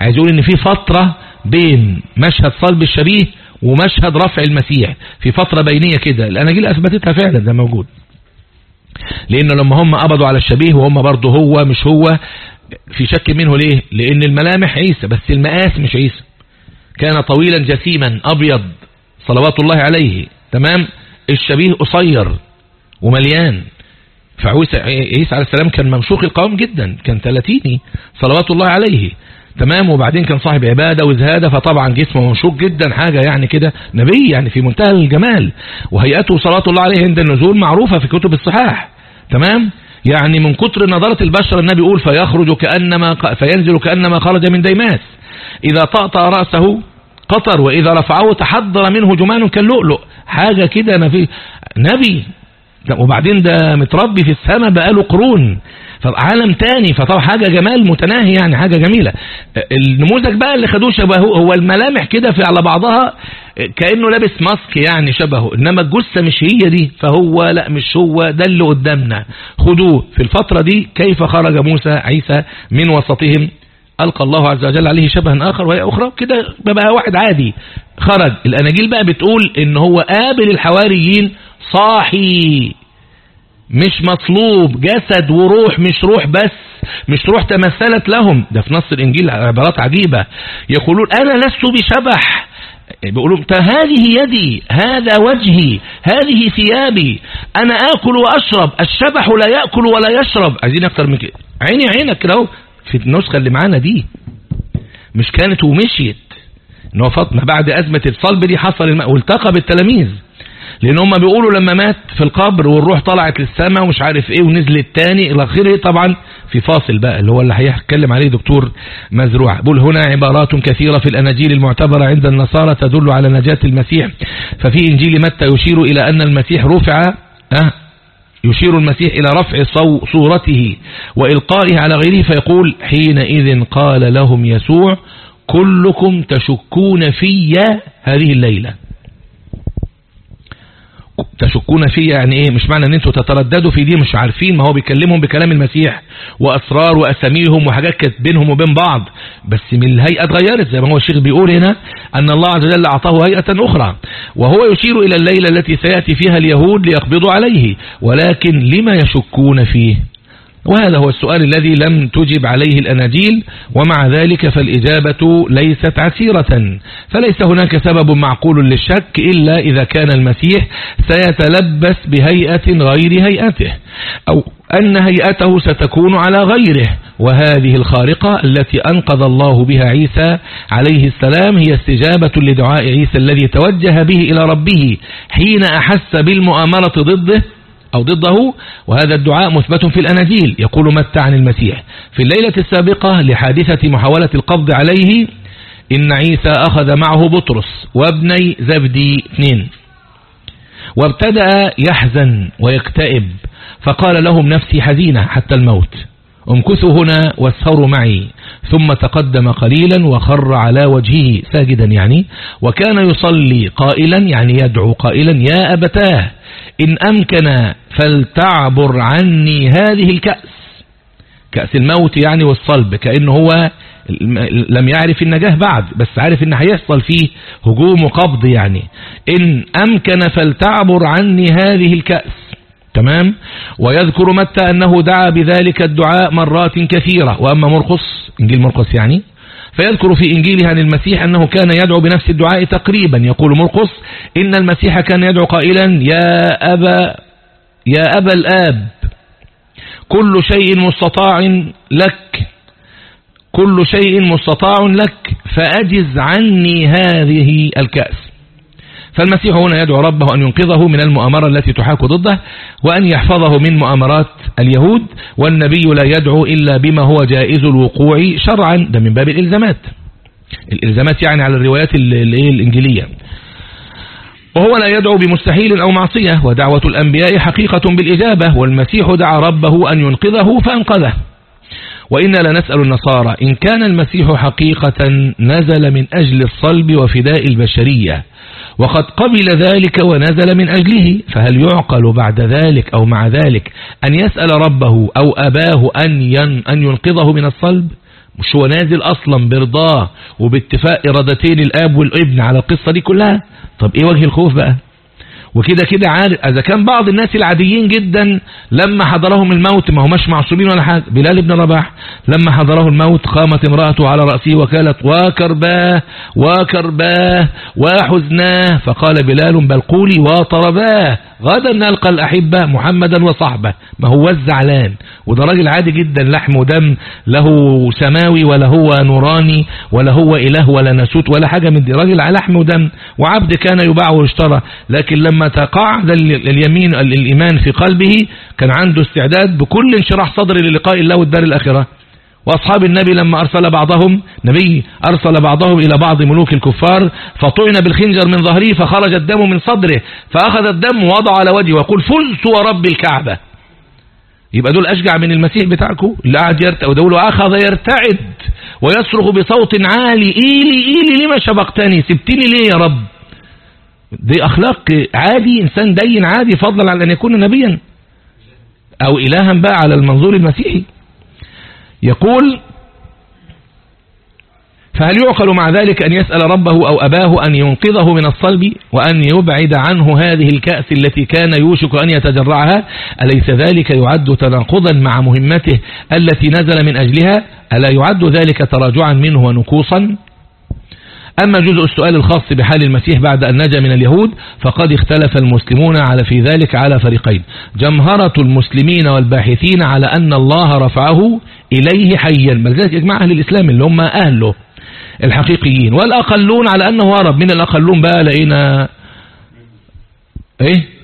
Speaker 1: عايز يقول إن في فترة بين مشهد صلب الشبيه ومشهد رفع المسيح في فترة بينية كده. الأناجيل أثبتتها فعلا ده موجود. لأنه لما هم قبضوا على الشبيه وهم برضه هو مش هو في شك منه ليه؟ لأن الملامح عيسى بس المقاس مش عيسى. كان طويلا جسيما أبيض صلوات الله عليه. تمام؟ الشبيه قصير ومليان. فعيسى عيسى عليه السلام كان ممشوق القوام جدا كان ثلاثيني صلوات الله عليه. تمام وبعدين كان صاحب عبادة وزهادة فطبعا جسمه منشوق جدا حاجة يعني كده نبي يعني في منتهى الجمال. وهيئته صلاة الله عليه عند النزول معروفة في كتب الصحاح. تمام؟ يعني من كتر نظرة البشر النبي يقول فيخرج كأنما فينزل كأنما خرج من ديماس. إذا طأطأ رأسه قطر وإذا رفعه تحضر منه جمان كاللؤلؤ. حاجة كده نبي. وبعدين ده متربي في السماء بقاله قرون. فعالم تاني فطبعا حاجة جمال متناهي يعني حاجة جميلة. النموذج بقى اللي خدوه شبهه هو الملامح كده في على بعضها كأنه لابس ماسك يعني شبهه إنما الجثة مش هي دي فهو لأ مش هو ده اللي قدامنا. خدوه في الفترة دي كيف خرج موسى عيسى من وسطهم؟ ألقى الله عز وجل عليه شبها آخر وهي أخرى كده بقى واحد عادي. خرج. الأناجيل بقى بتقول إن هو قابل الحواريين صاحي. مش مطلوب. جسد وروح مش روح بس مش روح تمثلت لهم. ده في نص الإنجيل عبارات عجيبة. يقولون أنا لست بشبح. بيقولوا هذه يدي هذا وجهي هذه ثيابي. أنا آكل وأشرب. الشبح لا يأكل ولا يشرب. عايزين أكتر من كده. عيني عينك كده في النسخة اللي معانا دي. مش كانت ومشيت. إن هو فاطمة بعد أزمة الصلب دي حصل الماء والتقى بالتلاميذ. لأن هم بيقولوا لما مات في القبر والروح طلعت للسماء ومش عارف إيه ونزلت تاني إلى آخره طبعا في فاصل بقى اللي هو اللي هيتكلم عليه دكتور مزروع. بقول هنا عبارات كثيرة في الأناجيل المعتبرة عند النصارى تدل على نجاة المسيح. ففي إنجيل متى يشير إلى أن المسيح رفع أه يشير المسيح إلى رفع صورته وإلقائه على غيره فيقول حينئذ قال لهم يسوع كلكم تشكون في هذه الليلة. تشكون فيه يعني إيه؟ مش معنى إن أنتوا تترددوا في دي مش عارفين ما هو بيكلمهم بكلام المسيح وأسرار وأساميهم وحاجات كانت بينهم وبين بعض. بس من الهيئة اتغيرت زي ما هو الشيخ بيقول هنا أن الله عز وجل أعطاه هيئة أخرى وهو يشير إلى الليلة التي سيأتي فيها اليهود ليقبضوا عليه. ولكن لما يشكون فيه؟ وهذا هو السؤال الذي لم تجب عليه الأناجيل ومع ذلك فالإجابة ليست عسيرة. فليس هناك سبب معقول للشك إلا إذا كان المسيح سيتلبس بهيئة غير هيئته أو أن هيئته ستكون على غيره. وهذه الخارقة التي أنقذ الله بها عيسى عليه السلام هي استجابة لدعاء عيسى الذي توجه به إلى ربه حين أحس بالمؤامرة ضده أو ضده وهذا الدعاء مثبت في الأناجيل يقول متى عن المسيح. في الليلة السابقة لحادثة محاولة القبض عليه إن عيسى أخذ معه بطرس وابني زبدي اثنين. وابتدأ يحزن ويكتئب فقال لهم نفسي حزينة حتى الموت. امكثوا هنا واسهروا معي. ثم تقدم قليلا وخر على وجهه ساجدا يعني. وكان يصلي قائلا يعني يدعو قائلا يا أبتاه إن أمكن فلتعبر عني هذه الكأس. كأس الموت يعني والصلب كأنه هو لم يعرف النجاة بعد بس عارف ان هيحصل فيه هجوم وقبض يعني. إن أمكن فلتعبر عني هذه الكأس. تمام؟ ويذكر متى أنه دعا بذلك الدعاء مرات كثيرة. وأما مرقص إنجيل مرقص يعني فيذكر في إنجيله عن المسيح أنه كان يدعو بنفس الدعاء تقريبا. يقول مرقس إن المسيح كان يدعو قائلا يا أبا يا أبا الآب كل شيء مستطاع لك كل شيء مستطاع لك فأجز عني هذه الكأس. فالمسيح هنا يدعو ربه أن ينقذه من المؤامرة التي تحاك ضده وأن يحفظه من مؤامرات اليهود والنبي لا يدعو إلا بما هو جائز الوقوع شرعا. ده من باب الإلزامات. الإلزامات يعني على الروايات الإنجيلية. وهو لا يدعو بمستحيل أو معصية ودعوة الأنبياء حقيقة بالإجابة والمسيح دعا ربه أن ينقذه فأنقذه. وإنا لنسأل النصارى إن كان المسيح حقيقة نزل من أجل الصلب وفداء البشرية وقد قبل ذلك ونزل من أجله. فهل يعقل بعد ذلك أو مع ذلك أن يسأل ربه أو أباه أن, ين أن ينقذه من الصلب؟ مش هو نازل أصلا برضاه وباتفاق إرادتين الآب والابن على القصة دي كلها؟ طب إيه وجه الخوف بقى؟ وكده كده عارف. إذا كان بعض الناس العاديين جدا لما حضرهم الموت ما هماش معصومين ولا حاجة. بلال بن رباح لما حضره الموت قامت امرأته على رأسه وكالت وكرباه وكرباه وحزناه فقال بلال بل قولي وطرباه غدا نلقى الأحبة محمدا وصحبه. ما هو الزعلان وده راجل عادي جدا لحم ودم له سماوي ولا هو نوراني ولا هو إله ولا نسوت ولا حاجة من دي. راجل لحم ودم وعبد كان يباع ويشترى لكن لما تقعد اليمين الإيمان في قلبه كان عنده استعداد بكل انشراح صدر للقاء الله والدار الآخرة. وأصحاب النبي لما أرسل بعضهم نبي أرسل بعضهم إلى بعض ملوك الكفار فطعن بالخنجر من ظهره فخرج الدم من صدره فأخذ الدم ووضع على وجهه ويقول فلت ورب الكعبة. يبقى دول أشجع من المسيح بتاعكم اللي قاعد يرتعد ودول أخذ يرتعد ويصرخ بصوت عالي إيلي إيلي لما شبقتني؟ سبتني ليه يا رب؟ دي أخلاق عادي إنسان دين عادي فضلا عن أن يكون نبيا. أو إلها بقى على المنظور المسيحي. يقول فهل يعقل مع ذلك أن يسأل ربه أو أباه أن ينقذه من الصلب وأن يبعد عنه هذه الكأس التي كان يوشك أن يتجرعها؟ أليس ذلك يعد تناقضا مع مهمته التي نزل من أجلها؟ ألا يعد ذلك تراجعا منه ونكوصا أما جزء السؤال الخاص بحال المسيح بعد أن نجا من اليهود فقد اختلف المسلمون على في ذلك على فريقين. جمهرة المسلمين والباحثين على أن الله رفعه إليه حيا. بل ذلك إجماع أهل الإسلام اللي هم أهله الحقيقيين. والأقلون على أنه هرب من الأقلون بقى لقينا إيه؟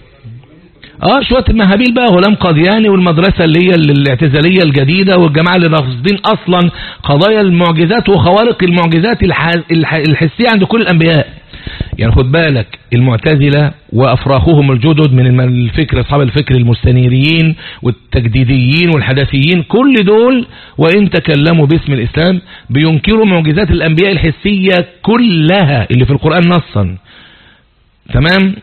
Speaker 1: آه شوية المهابيل بقى غلام قادياني والمدرسة اللي هي الاعتزالية الجديدة والجماعة اللي رافضين أصلا قضايا المعجزات وخوارق المعجزات الحسية عند كل الأنبياء. يعني خد بالك المعتزلة وأفراخهم الجدد من الفكر أصحاب الفكر المستنيريين والتجديديين والحدثيين كل دول وإن تكلموا باسم الإسلام بينكروا معجزات الأنبياء الحسية كلها اللي في القرآن نصا. تمام؟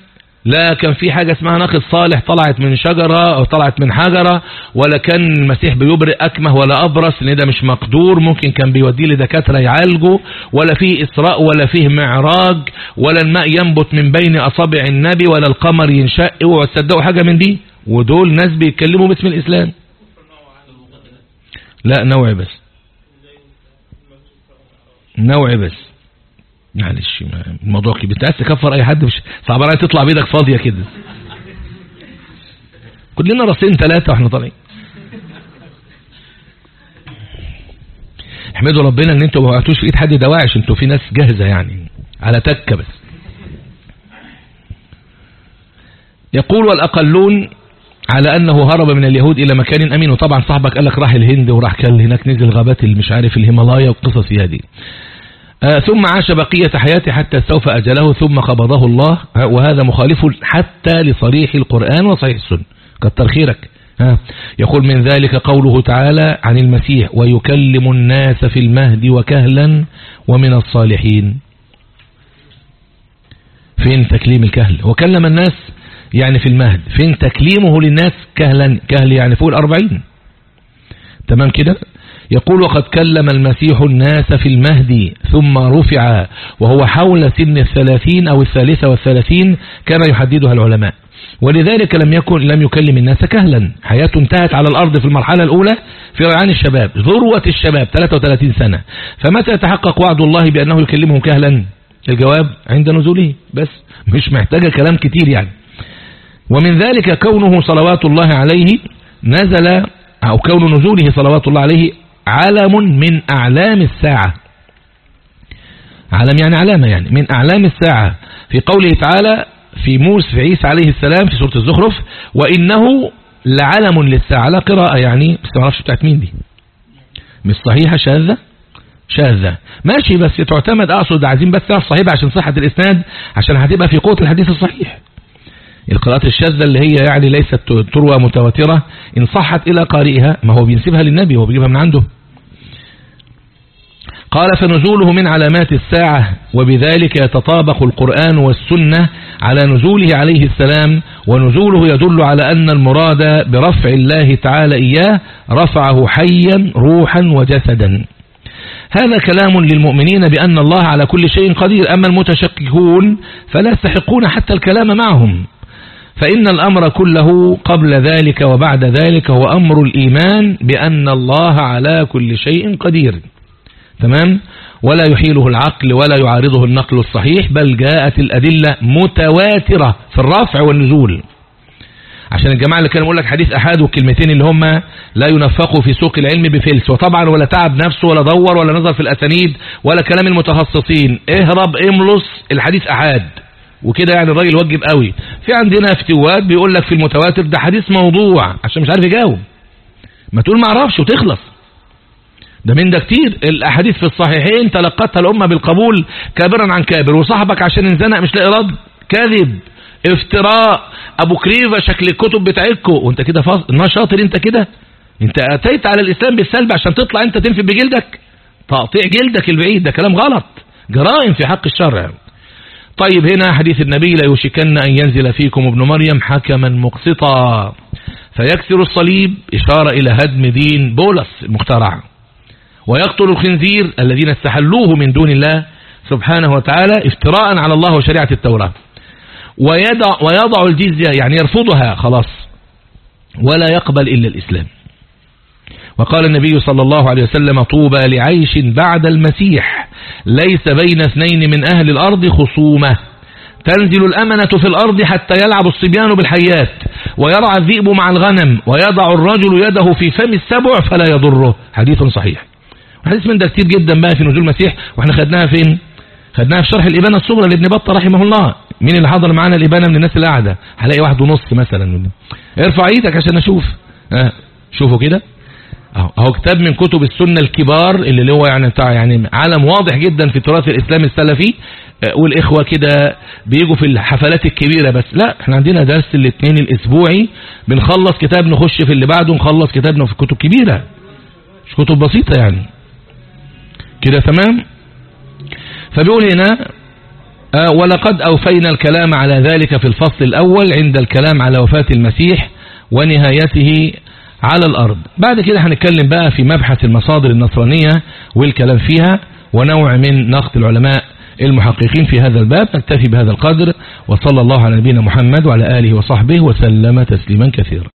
Speaker 1: لا كان في حاجة اسمها ناقص صالح طلعت من شجرة أو طلعت من حجرة ولا كان المسيح بيبرئ أكمه ولا أبرص لأن ده مش مقدور ممكن كان بيوديه لدكاترة يعالجه ولا فيه إسراء ولا فيه معراج ولا الماء ينبت من بين أصابع النبي ولا القمر ينشق اوعوا تصدقوا حاجة من دي؟ ودول ناس بيتكلموا باسم الإسلام. لا نوعي بس. نوعي بس. معلش الموضوع كبير. أنت عايز تكفر أي حد؟ مش صعب عليا تطلع بيدك فاضية كده. كلنا راسين ثلاثة وإحنا طالعين. احمدوا ربنا إن أنتوا ما وقعتوش في إيد حد دواعش أنتوا في ناس جاهزة يعني على تكة بس. يقول والأقلون على أنه هرب من اليهود إلى مكان أمين. وطبعا صاحبك قال لك راح الهند وراح كان هناك نزل غابات مش عارف الهيمالايا هذه. آه ثم عاش بقية حياته حتى استوفى أجله ثم قبضه الله. وهذا مخالف حتى لصريح القرآن وصحيح السنة. كتر خيرك. ها يقول من ذلك قوله تعالى عن المسيح ويكلم الناس في المهد وكهلا ومن الصالحين. فين تكليم الكهل؟ وكلم الناس يعني في المهد. فين تكليمه للناس كهلا؟ كهل يعني فوق الأربعين. تمام كده؟ يقول وقد كلم المسيح الناس في المهدي ثم رفع وهو حول سن الثلاثين أو الثالثة والثلاثين كما يحددها العلماء. ولذلك لم يكن لم يكلم الناس كهلا. حياته انتهت على الأرض في المرحلة الأولى في ريعان الشباب ذروة الشباب 33 سنة. فمتى يتحقق وعد الله بأنه يكلمهم كهلا؟ الجواب عند نزوله. بس مش محتاجة كلام كتير يعني. ومن ذلك كونه صلوات الله عليه نزل أو كون نزوله صلوات الله عليه علم من أعلام الساعة. علم يعني علامة يعني من أعلام الساعة. في قوله تعالى في موسى في عيسى عليه السلام في سورة الزخرف وإنه لعلم للساعة. لا قراءة يعني بس ما أعرفش بتاعت مين دي. مش صحيحة شاذة؟ شاذة. ماشي بس تعتمد أقصد عايزين بس تعرف صحيحة عشان صحة الإسناد عشان هتبقى في قوة الحديث الصحيح. القراءات الشاذة اللي هي يعني ليست تروى متواترة إن صحت إلى قارئها ما هو بينسبها للنبي هو بيجيبها من عنده. قال فنزوله من علامات الساعة وبذلك يتطابق القرآن والسنة على نزوله عليه السلام ونزوله يدل على أن المراد برفع الله تعالى إياه رفعه حيا روحا وجسدا. هذا كلام للمؤمنين بأن الله على كل شيء قدير أما المتشككون فلا يستحقون حتى الكلام معهم. فإن الأمر كله قبل ذلك وبعد ذلك هو أمر الإيمان بأن الله على كل شيء قدير. تمام؟ ولا يحيله العقل ولا يعارضه النقل الصحيح بل جاءت الأدلة متواترة في الرفع والنزول. عشان الجماعة اللي كانوا يقول لك حديث أحد والكلمتين اللي هم لا ينفقوا في سوق العلم بفلس وطبعا ولا تعب نفسه ولا دور ولا نظر في الأسانيد ولا كلام المتخصصين. اهرب املص الحديث أحد. وكده يعني الراجل وجب قوي. في عندنا افتوات بيقول لك في المتواتر ده حديث موضوع عشان مش عارف يجاوب. ما تقول ما أعرفش وتخلص. ده من ده كتير. الأحاديث في الصحيحين تلقتها الأمة بالقبول كابرا عن كابر وصاحبك عشان انزنق مش لاقي رد. كذب افتراء. أبو كريفة شكل الكتب بتاعتكم وانت كده فاصل ما شاطر انت كده. انت أتيت على الإسلام بالسلب عشان تطلع انت تنفي بجلدك. تقطيع جلدك البعيد ده كلام غلط. جرائم في حق الشرع. طيب هنا حديث النبي لا يوشكن أن ينزل فيكم ابن مريم حكما مقسطا. فيكسر الصليب إشارة إلى هدم دين بولس المخترع. ويقتل الخنزير الذين استحلوه من دون الله سبحانه وتعالى افتراء على الله وشريعة التوراة. ويضع, ويضع الجزية يعني يرفضها خلاص ولا يقبل إلا الإسلام. وقال النبي صلى الله عليه وسلم طوبى لعيش بعد المسيح. ليس بين اثنين من أهل الأرض خصومة. تنزل الأمنة في الأرض حتى يلعب الصبيان بالحيات ويرعى الذئب مع الغنم ويضع الرجل يده في فم السبع فلا يضره. حديث صحيح. حديث من ده كتير جدا بقى في نزول المسيح وإحنا خدناها فين؟ خدناها في شرح الإبانة الصغرى لابن بطة رحمه الله. مين اللي حضر معانا الإبانة من الناس اللي قاعدة هلاقي واحد ونص مثلا. ارفع إيدك عشان أشوف شوفوا كده. أهو. كتاب من كتب السنة الكبار اللي هو يعني يعني عالم واضح جدا في تراث الإسلام السلفي. آه، والإخوة كده بيجوا في الحفلات الكبيرة بس. لا إحنا عندنا درس الاثنين الأسبوعي. بنخلص كتاب نخش في اللي بعده نخلص كتابنا في كتب كبيرة. مش كتب بسيطة يعني. كده تمام؟ فبيقول هنا آه، ولقد أوفينا الكلام على ذلك في الفصل الأول عند الكلام على وفاة المسيح ونهايته على الأرض. بعد كده هنتكلم بقى في مبحث المصادر النصرانية والكلام فيها ونوع من نقد العلماء المحققين في هذا الباب. نكتفي بهذا القدر وصلى الله على نبينا محمد وعلى آله وصحبه وسلم تسليما كثيرا.